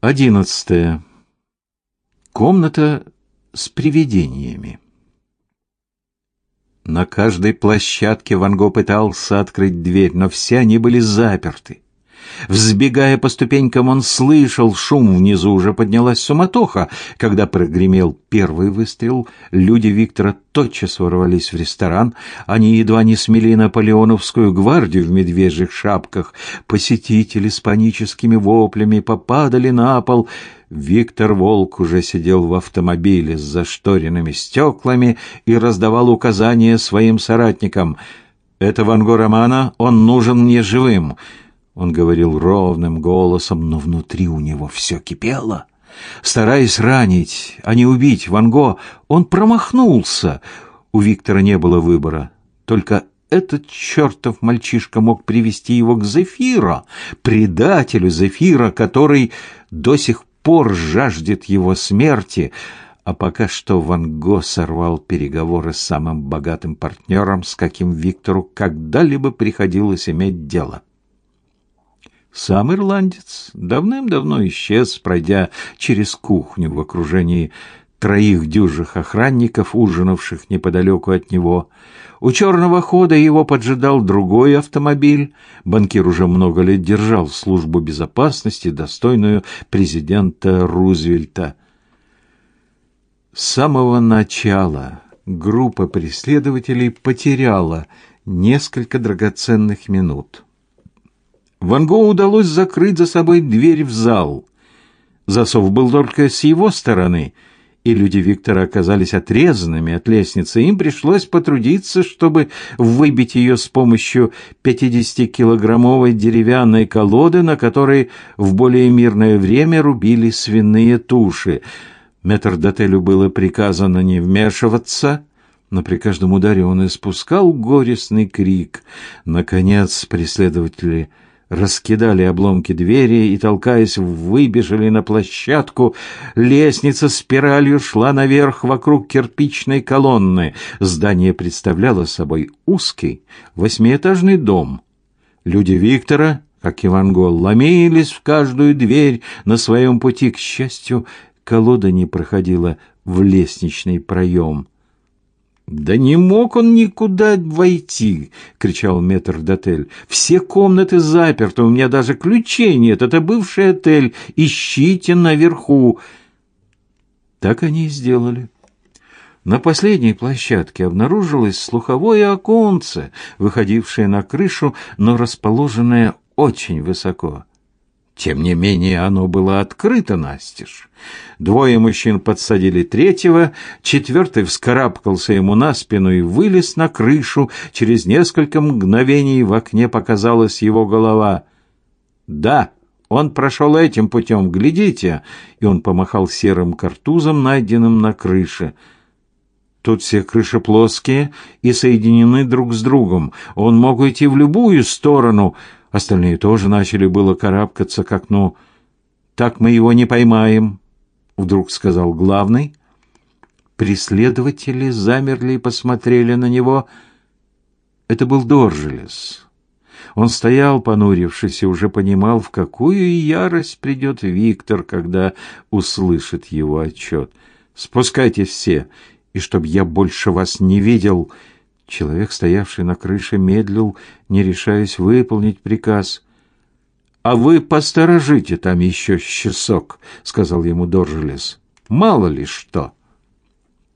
Одиннадцатое. Комната с привидениями. На каждой площадке Ван Го пытался открыть дверь, но все они были заперты. Взбегая по ступенькам, он слышал шум внизу, уже поднялась суматоха. Когда прогремел первый выстрел, люди Виктора тотчас ворвались в ресторан. Они едва не смели наполеоновскую гвардию в медвежьих шапках. Посетители с паническими воплями попадали на пол. Виктор Волк уже сидел в автомобиле с зашторенными стеклами и раздавал указания своим соратникам. «Это Ванго Романа, он нужен мне живым». Он говорил ровным голосом, но внутри у него все кипело. Стараясь ранить, а не убить Ван Го, он промахнулся. У Виктора не было выбора. Только этот чертов мальчишка мог привести его к Зефира, предателю Зефира, который до сих пор жаждет его смерти, а пока что Ван Го сорвал переговоры с самым богатым партнером, с каким Виктору когда-либо приходилось иметь дело. Сам ирландец давным-давно исчез, пройдя через кухню в окружении троих дюжих охранников, ужинавших неподалеку от него. У черного хода его поджидал другой автомобиль. Банкир уже много лет держал службу безопасности, достойную президента Рузвельта. С самого начала группа преследователей потеряла несколько драгоценных минут. Ван Гогу удалось закрыть за собой дверь в зал. Засов был только с его стороны, и люди Виктора оказались отрезанными от лестницы. Им пришлось потрудиться, чтобы выбить ее с помощью 50-килограммовой деревянной колоды, на которой в более мирное время рубили свиные туши. Метрдотелю было приказано не вмешиваться — но при каждом ударе он испускал горестный крик. Наконец преследователи раскидали обломки двери и, толкаясь, выбежали на площадку. Лестница спиралью шла наверх вокруг кирпичной колонны. Здание представляло собой узкий восьмиэтажный дом. Люди Виктора, как Иван Гол, ломились в каждую дверь на своем пути. К счастью, колода не проходила в лестничный проем. «Да не мог он никуда войти!» — кричал метрдотель. «Все комнаты заперты, у меня даже ключей нет. Это бывший отель. Ищите наверху!» Так они и сделали. На последней площадке обнаружилось слуховое оконце, выходившее на крышу, но расположенное очень высоко. Тем не менее, оно было открыто настежь. Двое мужчин подсадили третьего, четвертый вскарабкался ему на спину и вылез на крышу. Через несколько мгновений в окне показалась его голова. «Да, он прошел этим путем, глядите!» И он помахал серым картузом, найденным на крыше. Тут все крыши плоские и соединены друг с другом. Он мог уйти в любую сторону — Остальные тоже начали было карабкаться к окну. «Так мы его не поймаем», — вдруг сказал главный. Преследователи замерли и посмотрели на него. Это был Доржелес. Он стоял, понурившись, и уже понимал, в какую ярость придет Виктор, когда услышит его отчет. «Спускайтесь все, и чтоб я больше вас не видел», Человек, стоявший на крыше, медлил, не решаясь выполнить приказ. «А вы посторожите там еще часок», — сказал ему Доржелес. «Мало ли что».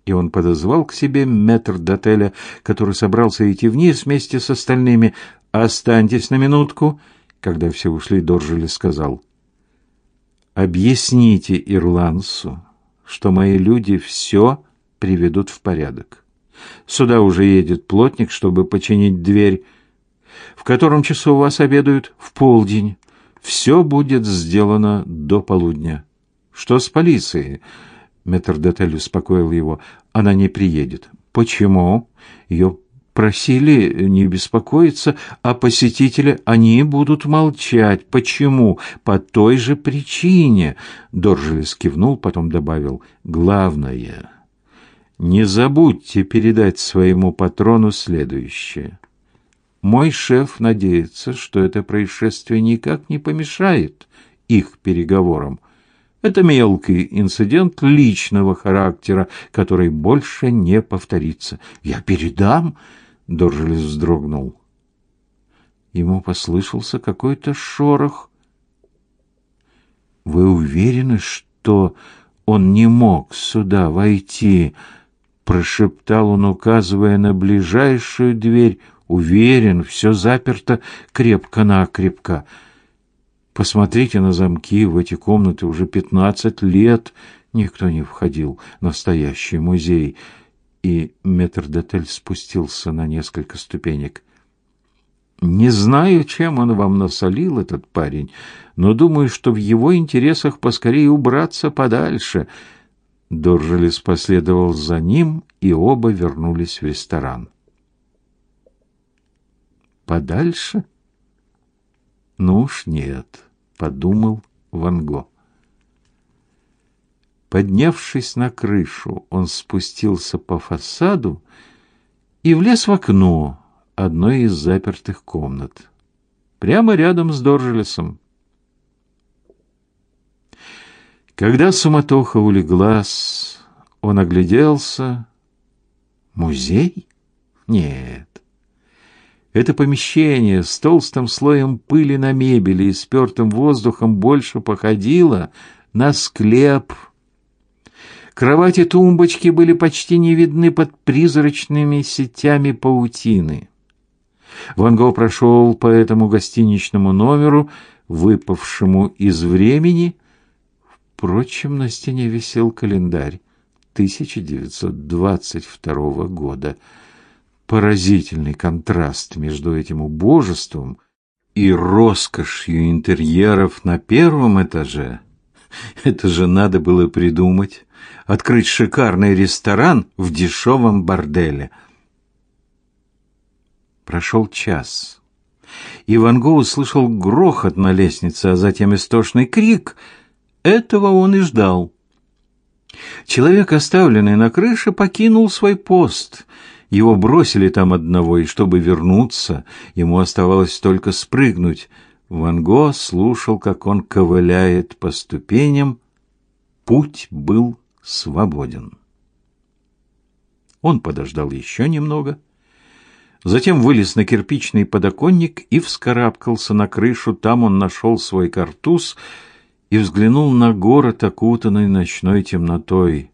И он подозвал к себе метр дотеля, который собрался идти вниз вместе с остальными. «Останьтесь на минутку», — когда все ушли, Доржелес сказал. «Объясните ирландцу, что мои люди все приведут в порядок». Сюда уже едет плотник, чтобы починить дверь. В котором часу у вас обедают? В полдень. Все будет сделано до полудня. Что с полицией? Метрдотель успокоил его. Она не приедет. Почему? Ее просили не беспокоиться, а посетители, они будут молчать. Почему? По той же причине. Доржелес кивнул, потом добавил. Главное не забудьте передать своему патрону следующее. Мой шеф надеется, что это происшествие никак не помешает их переговорам. Это мелкий инцидент личного характера, который больше не повторится. Я передам, Доржелес вздрогнул. Ему послышался какой-то шорох. Вы уверены, что он не мог сюда войти? Прошептал он, указывая на ближайшую дверь. Уверен, все заперто крепко-накрепко. Посмотрите на замки в эти комнаты уже пятнадцать лет никто не входил. Настоящий музей. И метрдотель спустился на несколько ступенек. Не знаю, чем он вам насолил, этот парень, но думаю, что в его интересах поскорее убраться подальше. Доржелес последовал за ним, и оба вернулись в ресторан. Подальше? Ну уж нет, подумал Ван Го. Поднявшись на крышу, он спустился по фасаду и влез в окно одной из запертых комнат, прямо рядом с Доржелесом. Когда суматоха улеглась, он огляделся. Музей? Нет. Это помещение с толстым слоем пыли на мебели и спертым воздухом больше походило на склеп. Кровати и тумбочки были почти не видны под призрачными сетями паутины. Ван Гог прошел по этому гостиничному номеру, выпавшему из времени. Впрочем, на стене висел календарь 1922 года — Поразительный контраст между этим убожеством и роскошью интерьеров на первом этаже. Это же надо было придумать. Открыть шикарный ресторан в дешевом борделе. Прошел час. И Ван услышал грохот на лестнице, а затем истошный крик. Этого он и ждал. Человек, оставленный на крыше, покинул свой пост — его бросили там одного, и чтобы вернуться, ему оставалось только спрыгнуть. Ван Го слушал, как он ковыляет по ступеням. Путь был свободен. Он подождал еще немного, затем вылез на кирпичный подоконник и вскарабкался на крышу. Там он нашел свой картуз и взглянул на город, окутанный ночной темнотой.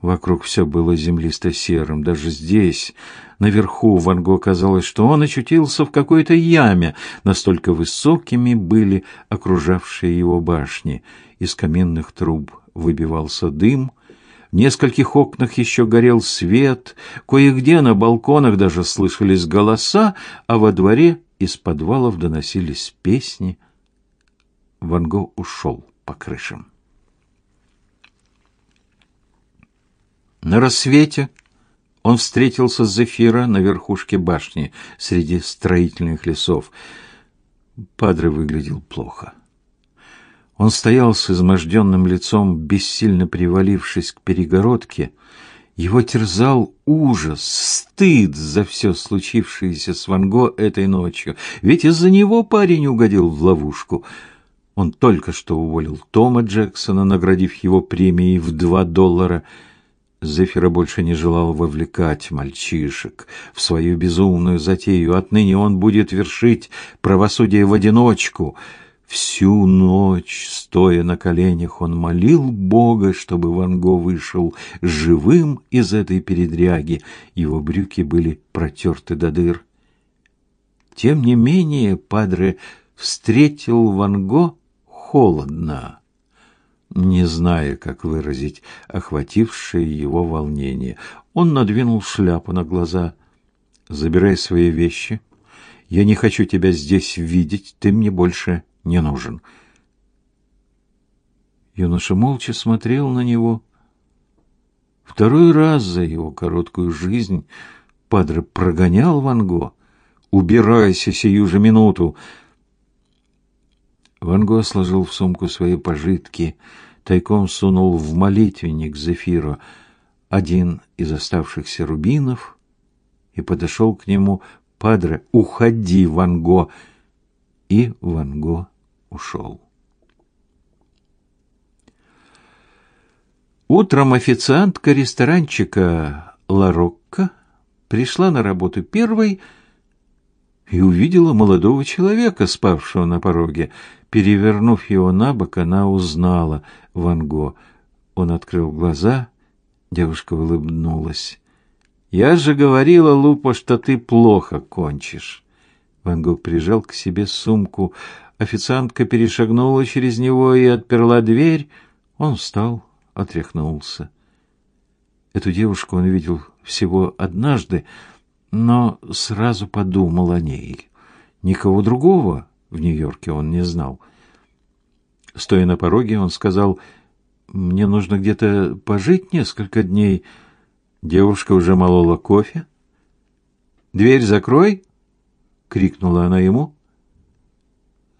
Вокруг все было землисто-серым. Даже здесь, наверху, Ван Го казалось, что он очутился в какой-то яме. Настолько высокими были окружавшие его башни. Из каменных труб выбивался дым. В нескольких окнах еще горел свет. Кое-где на балконах даже слышались голоса, а во дворе из подвалов доносились песни. Ван Го ушел по крышам. На рассвете он встретился с Зефира на верхушке башни среди строительных лесов. Падре выглядел плохо. Он стоял с изможденным лицом, бессильно привалившись к перегородке. Его терзал ужас, стыд за все случившееся с Ванго этой ночью. Ведь из-за него парень угодил в ловушку. Он только что уволил Тома Джексона, наградив его премией в два доллара — Зефира больше не желал вовлекать мальчишек в свою безумную затею. Отныне он будет вершить правосудие в одиночку. Всю ночь, стоя на коленях, он молил Бога, чтобы Ван Го вышел живым из этой передряги. Его брюки были протерты до дыр. Тем не менее, Падре встретил Ван Го холодно не зная, как выразить охватившее его волнение. Он надвинул шляпу на глаза. «Забирай свои вещи. Я не хочу тебя здесь видеть, ты мне больше не нужен». Юноша молча смотрел на него. Второй раз за его короткую жизнь Падре прогонял Ван Го. «Убирайся сию же минуту!» Ван Го сложил в сумку свои пожитки, тайком сунул в молитвенник Зефиру один из оставшихся рубинов и подошел к нему. «Падре, уходи, Ван Го!» И Ван Го ушел. Утром официантка ресторанчика Ларокко пришла на работу первой и увидела молодого человека, спавшего на пороге. Перевернув его на бок, она узнала Ван Го. Он открыл глаза, девушка улыбнулась. «Я же говорила, Лупа, что ты плохо кончишь». Ван Гог прижал к себе сумку. Официантка перешагнула через него и отперла дверь. Он встал, отряхнулся. Эту девушку он видел всего однажды, но сразу подумал о ней. Никого другого в Нью-Йорке он не знал. Стоя на пороге, он сказал, «Мне нужно где-то пожить несколько дней». Девушка уже молола кофе. «Дверь закрой!» — крикнула она ему.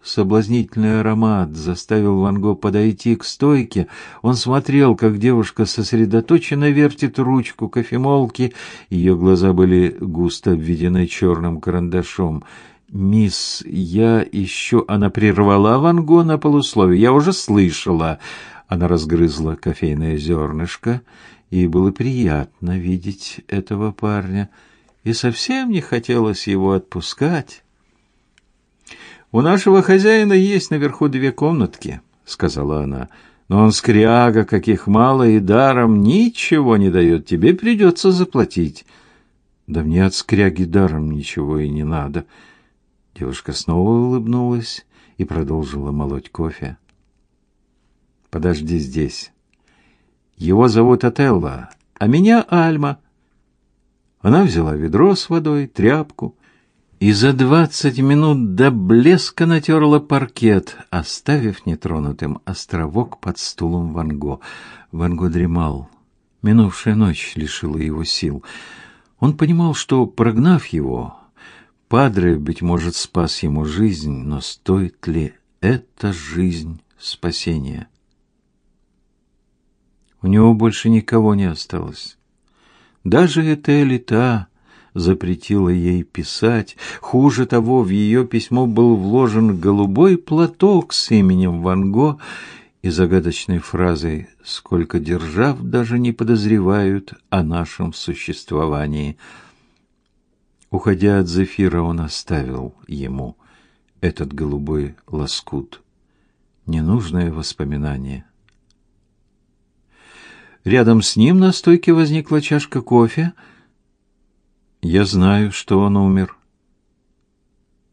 Соблазнительный аромат заставил Ван Го подойти к стойке. Он смотрел, как девушка сосредоточенно вертит ручку кофемолки. Ее глаза были густо обведены черным карандашом. «Мисс, я еще...» Она прервала Ван Го на полусловие. «Я уже слышала...» Она разгрызла кофейное зернышко, и было приятно видеть этого парня, и совсем не хотелось его отпускать. «У нашего хозяина есть наверху две комнатки», — сказала она. «Но он скряга, каких мало, и даром ничего не дает. Тебе придется заплатить». «Да мне от скряги даром ничего и не надо». Девушка снова улыбнулась и продолжила молоть кофе. «Подожди здесь. Его зовут Отелло, а меня Альма». Она взяла ведро с водой, тряпку и за двадцать минут до блеска натерла паркет, оставив нетронутым островок под стулом Ван Го. Ван Го дремал. Минувшая ночь лишила его сил. Он понимал, что, прогнав его, Падре, быть может, спас ему жизнь, но стоит ли эта жизнь спасения? У него больше никого не осталось. Даже эта элита запретила ей писать. Хуже того, в ее письмо был вложен голубой платок с именем Ван Го и загадочной фразой «Сколько держав даже не подозревают о нашем существовании». Уходя от Зефира, он оставил ему этот голубой лоскут. Ненужное воспоминание. Рядом с ним на стойке возникла чашка кофе — я знаю, что он умер,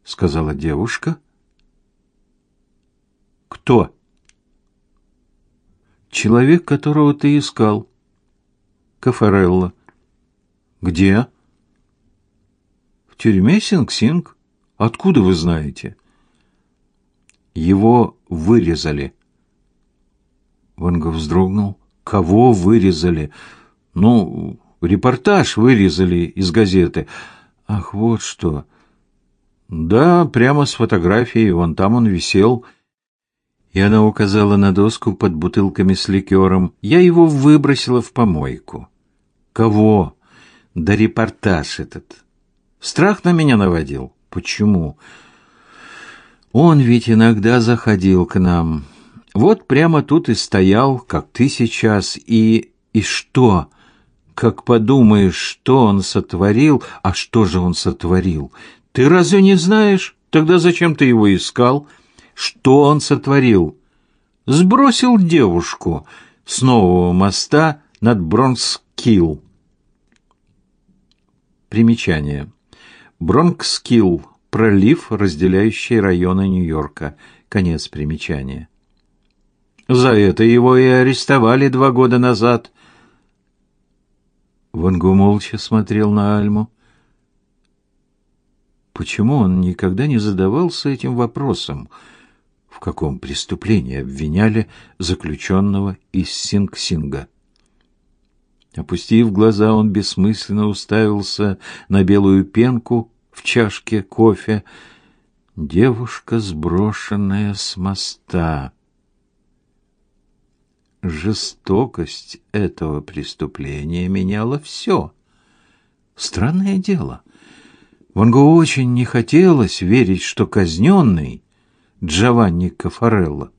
сказала девушка. Кто? Человек, которого ты искал. Кафарелла. Где? Тюрьме Синг-Синг. Откуда вы знаете? Его вырезали. Ванга вздрогнул. Кого вырезали? Ну, Репортаж вырезали из газеты. Ах, вот что. Да, прямо с фотографией, вон там он висел. И она указала на доску под бутылками с ликером. Я его выбросила в помойку. Кого? Да репортаж этот. Страх на меня наводил. Почему? Он ведь иногда заходил к нам. Вот прямо тут и стоял, как ты сейчас, и... И что? как подумаешь, что он сотворил, а что же он сотворил? Ты разве не знаешь? Тогда зачем ты его искал? Что он сотворил? Сбросил девушку с нового моста над Бронкскилл. Примечание. Бронкскилл – пролив, разделяющий районы Нью-Йорка. Конец примечания. За это его и арестовали два года назад – Ванго молча смотрел на Альму. Почему он никогда не задавался этим вопросом? В каком преступлении обвиняли заключенного из Синг-Синга? Опустив глаза, он бессмысленно уставился на белую пенку в чашке кофе. Девушка, сброшенная с моста жестокость этого преступления меняла все. Странное дело. Ван Го очень не хотелось верить, что казненный Джованни Кафарелло.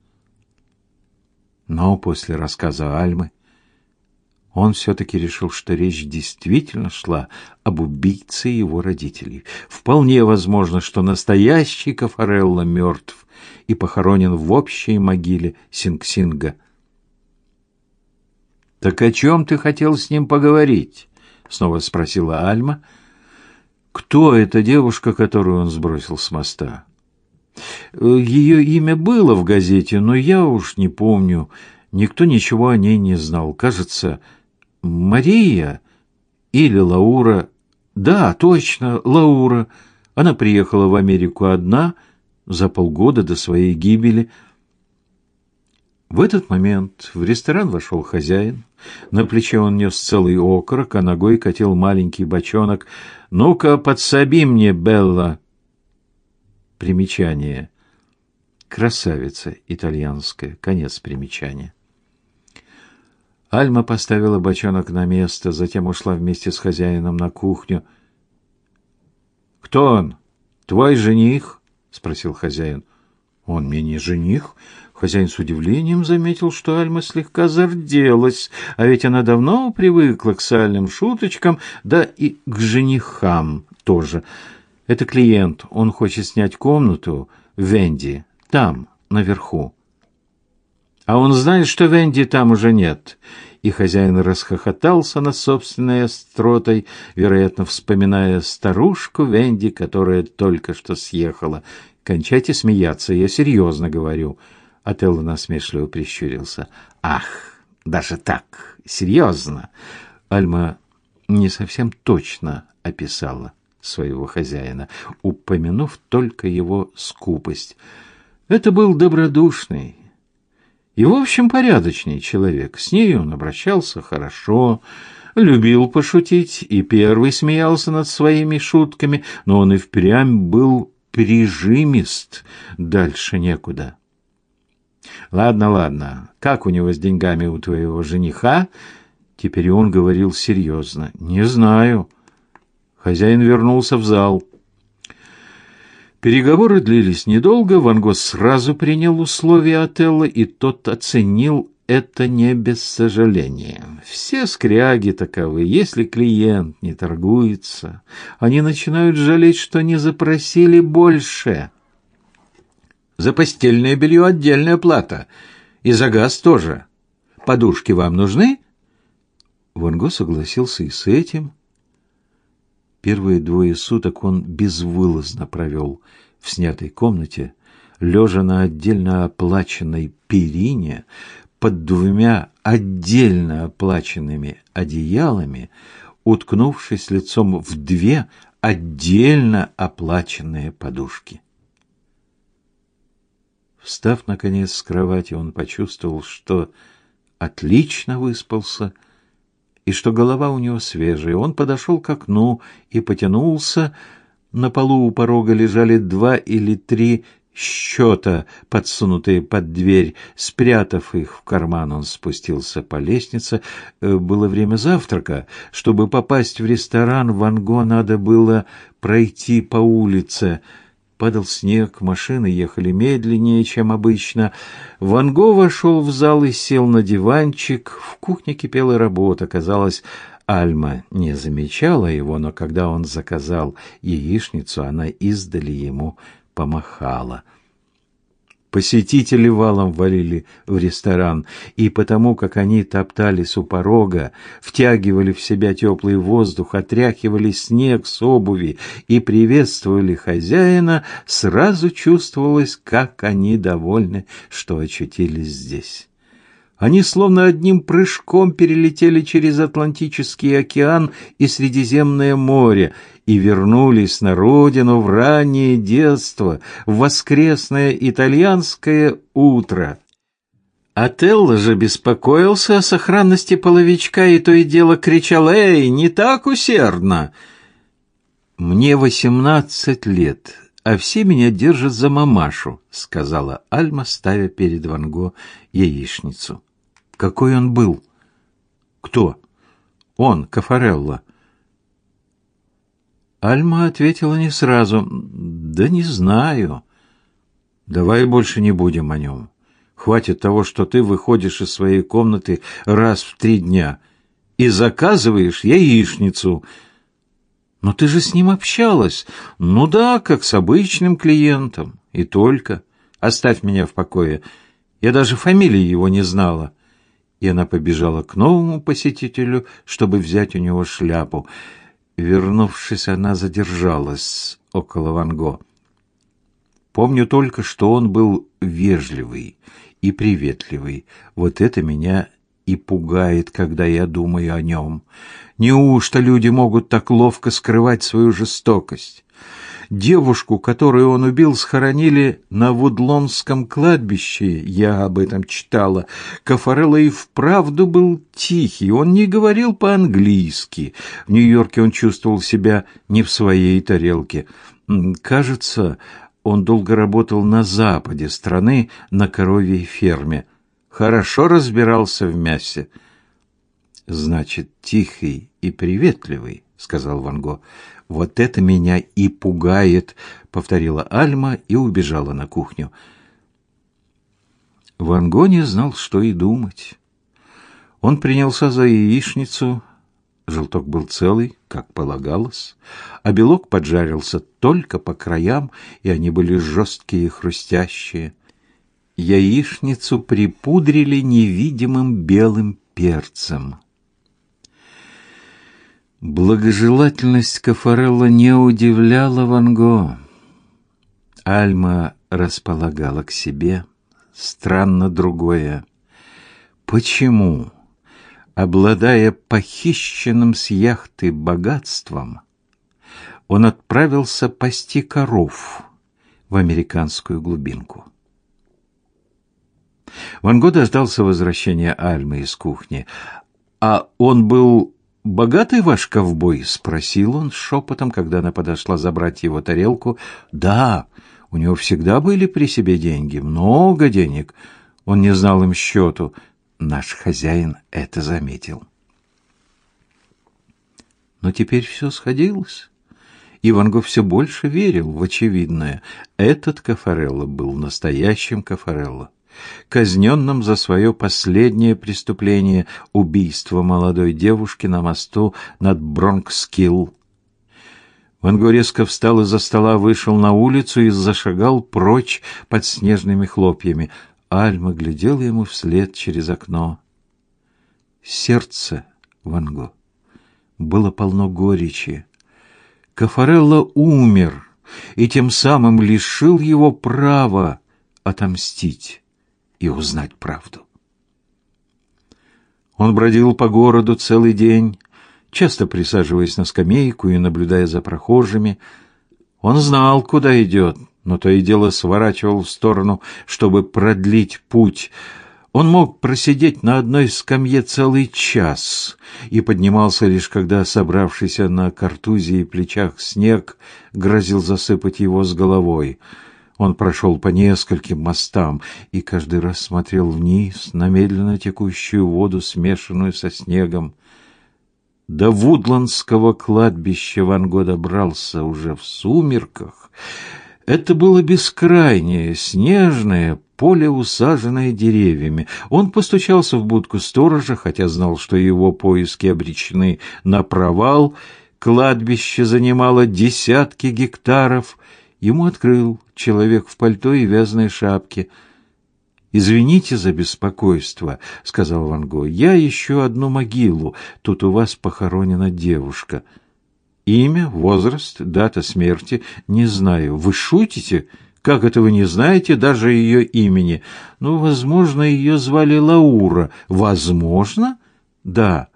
Но после рассказа Альмы Он все-таки решил, что речь действительно шла об убийце его родителей. Вполне возможно, что настоящий Кафарелло мертв и похоронен в общей могиле Синг-Синга. «Так о чем ты хотел с ним поговорить?» — снова спросила Альма. «Кто эта девушка, которую он сбросил с моста?» «Ее имя было в газете, но я уж не помню. Никто ничего о ней не знал. Кажется, Мария или Лаура. Да, точно, Лаура. Она приехала в Америку одна за полгода до своей гибели. В этот момент в ресторан вошел хозяин. На плече он нес целый окорок, а ногой катил маленький бочонок. «Ну-ка, подсоби мне, Белла!» Примечание. Красавица итальянская. Конец примечания. Альма поставила бочонок на место, затем ушла вместе с хозяином на кухню. «Кто он? Твой жених?» — спросил хозяин. «Он мне не жених». Хозяин с удивлением заметил, что Альма слегка зарделась, а ведь она давно привыкла к сальным шуточкам, да и к женихам тоже. Это клиент, он хочет снять комнату в Венди, там, наверху. А он знает, что Венди там уже нет. И хозяин расхохотался над собственной остротой, вероятно, вспоминая старушку Венди, которая только что съехала. Кончайте смеяться, я серьезно говорю. Отелло насмешливо прищурился. Ах, даже так, серьезно. Альма не совсем точно описала своего хозяина, упомянув только его скупость. Это был добродушный, и, в общем, порядочный человек. С ней он обращался хорошо, любил пошутить и первый смеялся над своими шутками, но он и впрямь был прижимист, дальше некуда. Ладно, ладно. Как у него с деньгами у твоего жениха? Теперь он говорил серьезно. Не знаю. Хозяин вернулся в зал. Переговоры длились недолго, Ван Гог сразу принял условия Отелла, и тот оценил это не без сожаления. Все скряги таковы. Если клиент не торгуется, они начинают жалеть, что не запросили больше. За постельное белье отдельная плата. И за газ тоже. Подушки вам нужны? Ван Гог согласился и с этим. Первые двое суток он безвылазно провел в снятой комнате, лежа на отдельно оплаченной перине под двумя отдельно оплаченными одеялами, уткнувшись лицом в две отдельно оплаченные подушки. Встав наконец с кровати, он почувствовал, что отлично выспался и что голова у него свежая. Он подошел к окну и потянулся. На полу у порога лежали два или три счета, подсунутые под дверь. Спрятав их в карман, он спустился по лестнице. Э, было время завтрака. Чтобы попасть в ресторан, Ван Го надо было пройти по улице — Падал снег, машины ехали медленнее, чем обычно. Ван Го вошел в зал и сел на диванчик. В кухне кипела работа. Казалось, Альма не замечала его, но когда он заказал яичницу, она издали ему помахала. Посетители валом валили в ресторан, и потому как они топтались у порога, втягивали в себя теплый воздух, отряхивали снег с обуви и приветствовали хозяина, сразу чувствовалось, как они довольны, что очутились здесь. Они словно одним прыжком перелетели через Атлантический океан и Средиземное море и вернулись на родину в раннее детство, в воскресное итальянское утро. Отелло же беспокоился о сохранности половичка и то и дело кричал «Эй, не так усердно!» «Мне восемнадцать лет, а все меня держат за мамашу», — сказала Альма, ставя перед Ванго яичницу. Какой он был? Кто? Он, Кафарелло. Альма ответила не сразу. Да не знаю. Давай больше не будем о нем. Хватит того, что ты выходишь из своей комнаты раз в три дня. и заказываешь яичницу. Но ты же с ним общалась. Ну да, как с обычным клиентом. И только. Оставь меня в покое. Я даже фамилии его не знала. И она побежала к новому посетителю, чтобы взять у него шляпу. Вернувшись, она задержалась около Ван Го. Помню только, что он был вежливый и приветливый. Вот это меня и пугает, когда я думаю о нем. Неужто люди могут так ловко скрывать свою жестокость? Девушку, которую он убил, схоронили на Вудлонском кладбище, я об этом читала. Кафарелло и вправду был тихий, он не говорил по-английски. В Нью-Йорке он чувствовал себя не в своей тарелке. Кажется, он долго работал на западе страны, на коровьей ферме. Хорошо разбирался в мясе. Значит, тихий и приветливый, сказал Ван Го. Вот это меня и пугает, повторила Альма и убежала на кухню. Ван Го не знал, что и думать. Он принялся за яичницу. Желток был целый, как полагалось, а белок поджарился только по краям, и они были жесткие и хрустящие. Яичницу припудрили невидимым белым перцем. Благожелательность Кафарелла не удивляла Ван Го. Альма располагала к себе. Странно другое. Почему, обладая похищенным с яхты богатством, он отправился пасти коров в американскую глубинку? Ван Го дождался возвращения Альмы из кухни. А он был «Богатый ваш ковбой?» — спросил он шепотом, когда она подошла забрать его тарелку. «Да, у него всегда были при себе деньги, много денег. Он не знал им счету. Наш хозяин это заметил». Но теперь все сходилось. И все больше верил в очевидное. Этот Кафарелло был настоящим Кафарелло казненным за свое последнее преступление – убийство молодой девушки на мосту над Бронкскилл. Ванго резко встал из-за стола, вышел на улицу и зашагал прочь под снежными хлопьями. Альма глядела ему вслед через окно. Сердце Ванго было полно горечи. Кафарелло умер и тем самым лишил его права отомстить и узнать правду. Он бродил по городу целый день, часто присаживаясь на скамейку и наблюдая за прохожими. Он знал, куда идет, но то и дело сворачивал в сторону, чтобы продлить путь. Он мог просидеть на одной скамье целый час и поднимался лишь когда собравшийся на картузе и плечах снег грозил засыпать его с головой. Он прошел по нескольким мостам и каждый раз смотрел вниз на медленно текущую воду, смешанную со снегом. До Вудландского кладбища Ван Го добрался уже в сумерках. Это было бескрайнее, снежное поле, усаженное деревьями. Он постучался в будку сторожа, хотя знал, что его поиски обречены на провал. Кладбище занимало десятки гектаров — Ему открыл человек в пальто и вязаной шапке. «Извините за беспокойство», — сказал Ван Го. «Я ищу одну могилу. Тут у вас похоронена девушка. Имя, возраст, дата смерти — не знаю. Вы шутите? Как это вы не знаете даже ее имени? Ну, возможно, ее звали Лаура. Возможно? Да».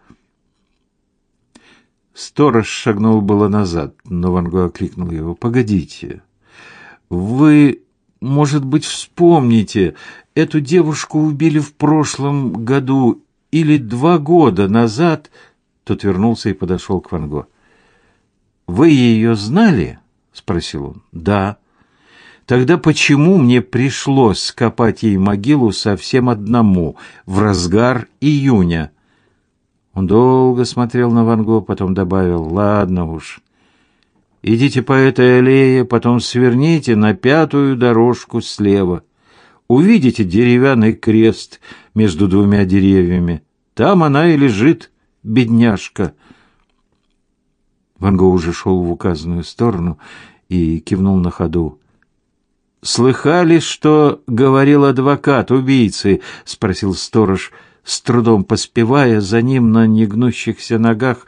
Сторож шагнул было назад, но Ван Го окликнул его. «Погодите». Вы, может быть, вспомните, эту девушку убили в прошлом году или два года назад. Тот вернулся и подошел к Ван Го. Вы ее знали? спросил он. Да. Тогда почему мне пришлось копать ей могилу совсем одному в разгар июня? Он долго смотрел на Ван Го, потом добавил: "Ладно уж. Идите по этой аллее, потом сверните на пятую дорожку слева. Увидите деревянный крест между двумя деревьями. Там она и лежит, бедняжка. Ван Гог уже шел в указанную сторону и кивнул на ходу. «Слыхали, что говорил адвокат убийцы?» — спросил сторож, с трудом поспевая за ним на негнущихся ногах.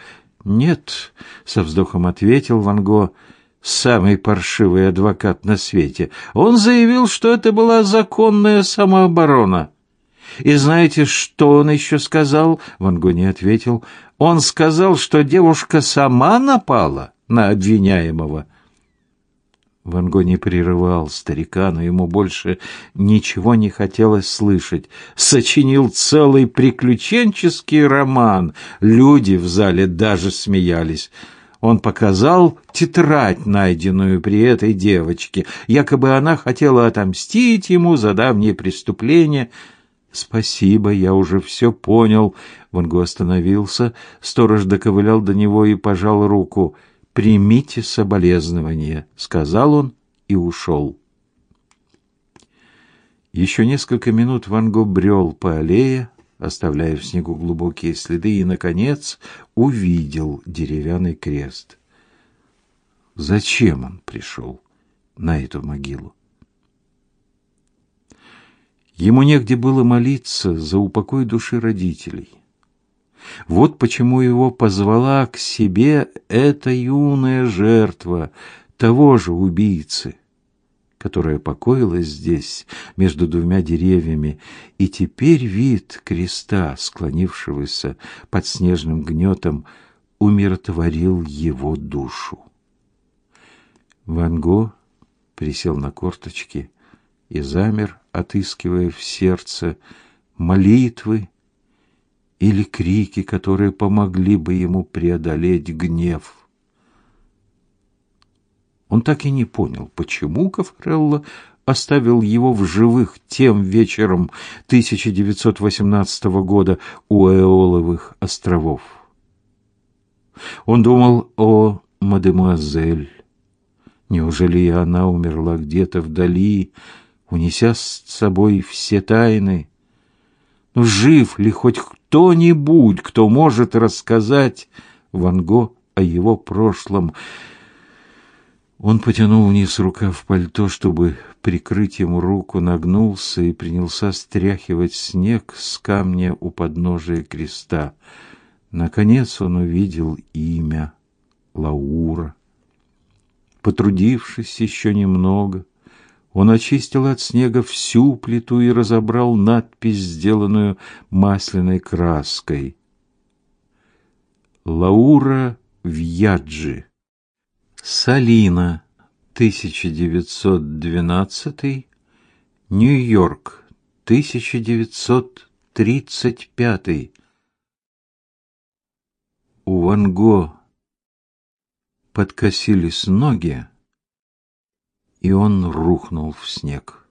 «Нет», — со вздохом ответил Ван Го, — «самый паршивый адвокат на свете. Он заявил, что это была законная самооборона». «И знаете, что он еще сказал?» — Ван Го не ответил. «Он сказал, что девушка сама напала на обвиняемого». Ван Го не прерывал старика, но ему больше ничего не хотелось слышать. Сочинил целый приключенческий роман. Люди в зале даже смеялись. Он показал тетрадь, найденную при этой девочке. Якобы она хотела отомстить ему за давние преступления. «Спасибо, я уже все понял». Ван Го остановился. Сторож доковылял до него и пожал руку примите соболезнования», — сказал он и ушел. Еще несколько минут Ван Го брел по аллее, оставляя в снегу глубокие следы, и, наконец, увидел деревянный крест. Зачем он пришел на эту могилу? Ему негде было молиться за упокой души родителей. Вот почему его позвала к себе эта юная жертва того же убийцы, которая покоилась здесь между двумя деревьями, и теперь вид креста, склонившегося под снежным гнетом, умиротворил его душу. Ван Го присел на корточки и замер, отыскивая в сердце молитвы или крики, которые помогли бы ему преодолеть гнев. Он так и не понял, почему Кафрелло оставил его в живых тем вечером 1918 года у Эоловых островов. Он думал о мадемуазель. Неужели и она умерла где-то вдали, унеся с собой все тайны? Жив ли хоть кто-нибудь, кто может рассказать Ван Го о его прошлом? Он потянул вниз рукав пальто, чтобы прикрыть ему руку, нагнулся и принялся стряхивать снег с камня у подножия креста. Наконец он увидел имя Лаура. Потрудившись еще немного, он очистил от снега всю плиту и разобрал надпись, сделанную масляной краской. Лаура Вьяджи. Салина, 1912. Нью-Йорк, 1935. У Ван Го подкосились ноги, и он рухнул в снег.